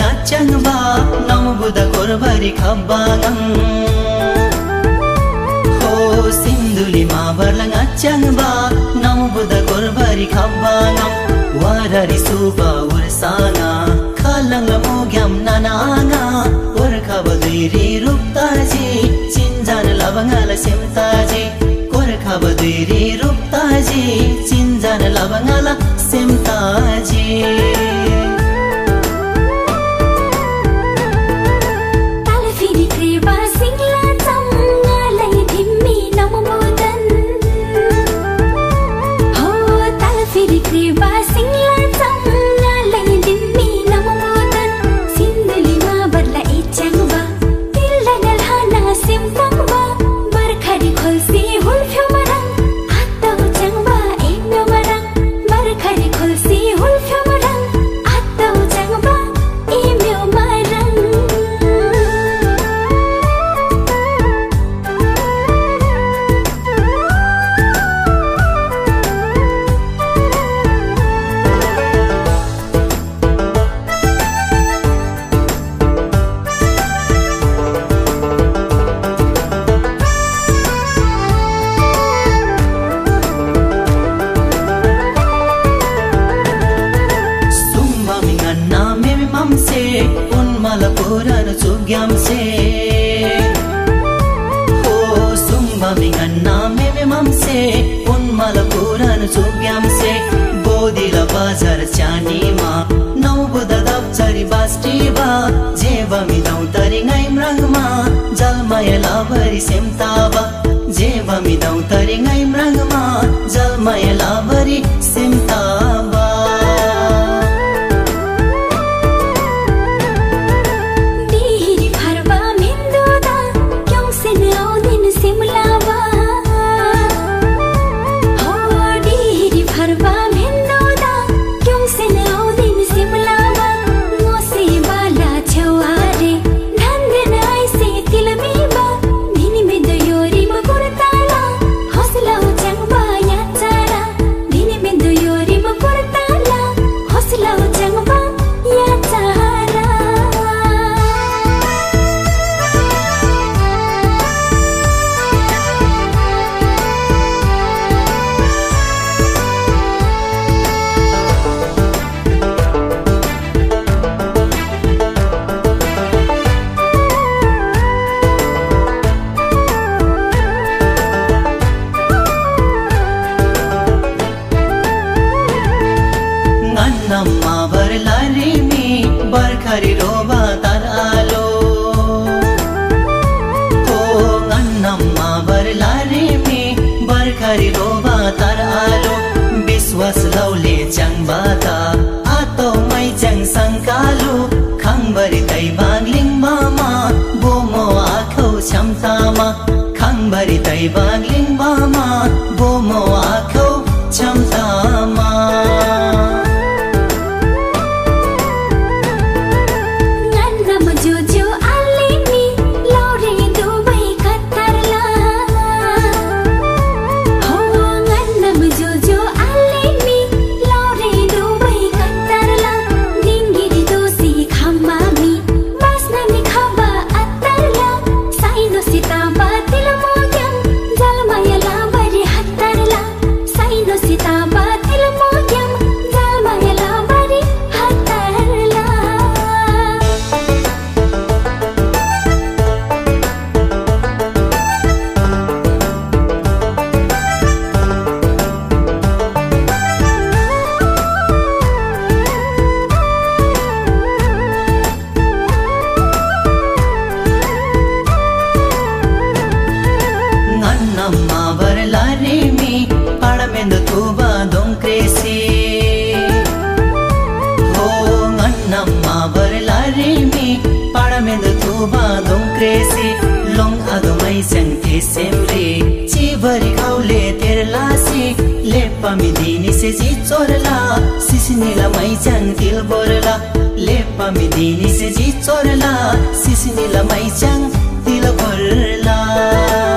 নাচাংবা নমবুদ করবারি খাবাগাং হো সিন্ধুলি মা বারলা নাচাংবা নমবুদ করবারি খাবাগাং ওয়ারারি সুবা উরসানা খালাং মোগ্যাম নানাঙা ওর খাবদুইরি রূপতাজি চিনজান লবঙ্গাল সেমতাজি কোর খাবদুইরি রূপতাজি চিনজান লবঙ্গাল সেমতাজি उनमल पुरन चुग्याम से ओ सुम्बा मिगन नामे में मम से उनमल पुरन चुग्याम से बोदिल बाजर चानी मा। नौबुद दबचरी बास्टी बा। जेवा मिदाउं तरी नैम रंग मा। जलमय लावरी सेमता बा। जेवा मिदाउं तरी जलमय लावरी ङ बाई चङ संू खङ भरि तै बागलिङ मामा बोमो आठो क्षमतामा खङ् तै सन्थे सेम्रे चिभरि खाउले तेरला सिक लेप्पामी दिनी से जी चोरला। सिसिनीला मै दिल बोरला। लेप्पामी दिनी से जी चोरला। सिसिनीला मै दिल बोरला।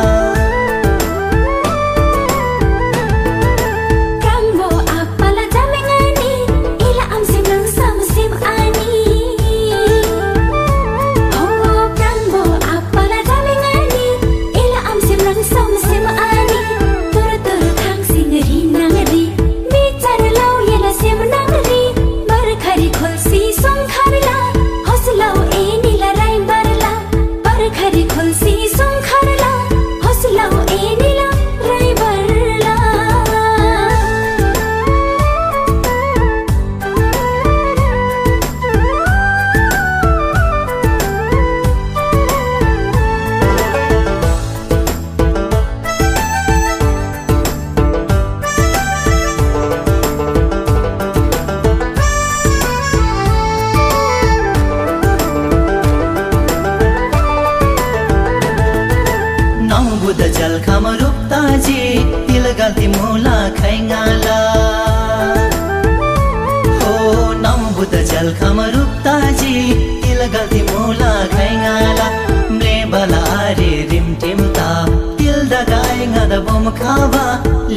बम खावा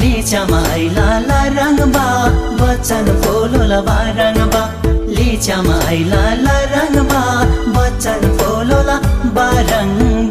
लिचा माई लाला रंग बा बच्चन बोलो लबा रंग बा लिचा माई लाला रंग बा बच्चन बोलो लबा रंग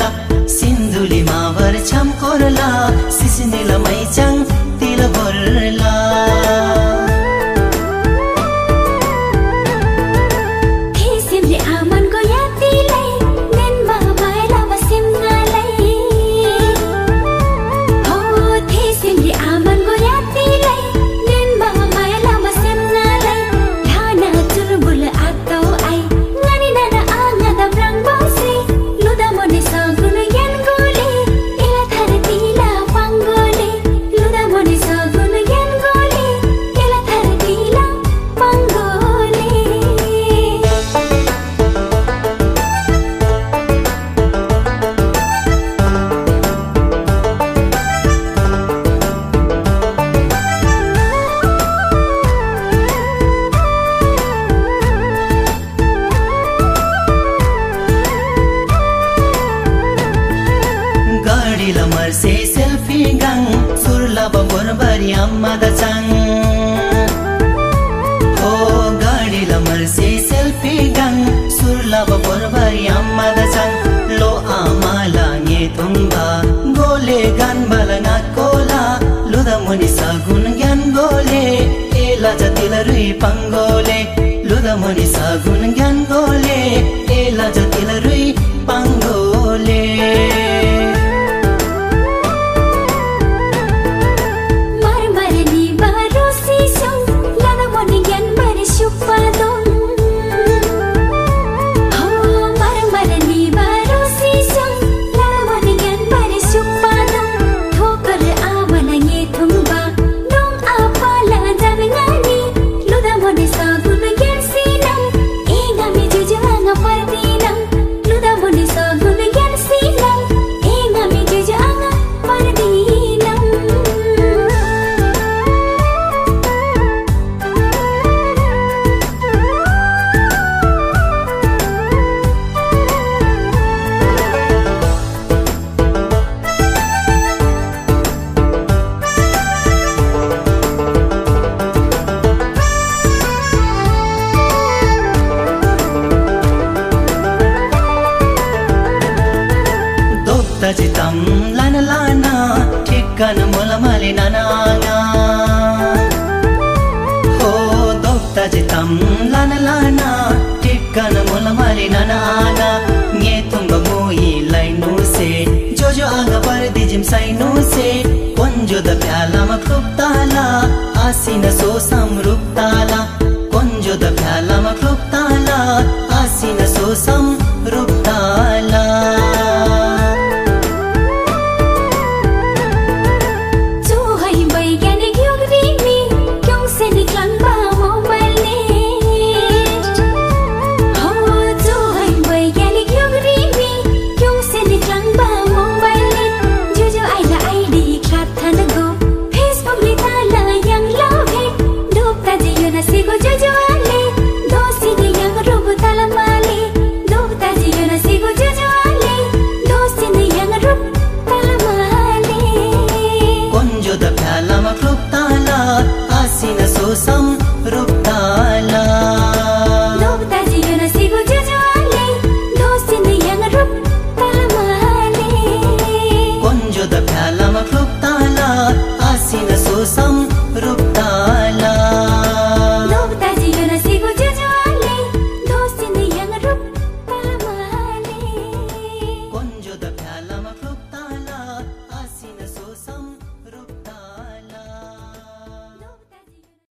लावा भोरभरी अम्मादा सांग. हो गाडीला मरसे सेल्फी गंग सूर लावा भोरभरी अम्मादा सांग. लो आम्हाला ये तुम्हा गोले गान बलना कोला लुदा मुनी सागून ज्ञान गोले. एला जातील रुई पंगोले. लुदा मुनी सागून ज्ञान ಕನ ಮೊಲ ಮಲೆ ನನಾನ ಹೋ ದೊಕ್ತಜಿ ತಂ ಲನ ಲಾನ ಟಿಕ್ಕನ ಮೊಲ ಮಲೆ ನನಾನ ಗೆ ತುಂಬ ಮೋಯಿ ಲೈನು ಸೆ ಜೋಜೋ ಆಗ ಬರ್ದಿ ಜಿಮ್ ಸೈನು ಸೆ ಒಂಜುದ ಪ್ಯಾಲಮ ಕೃಪ್ತಾಲ ಆಸಿನ ಸೋ ಸಂರುಪ್ತಾಲ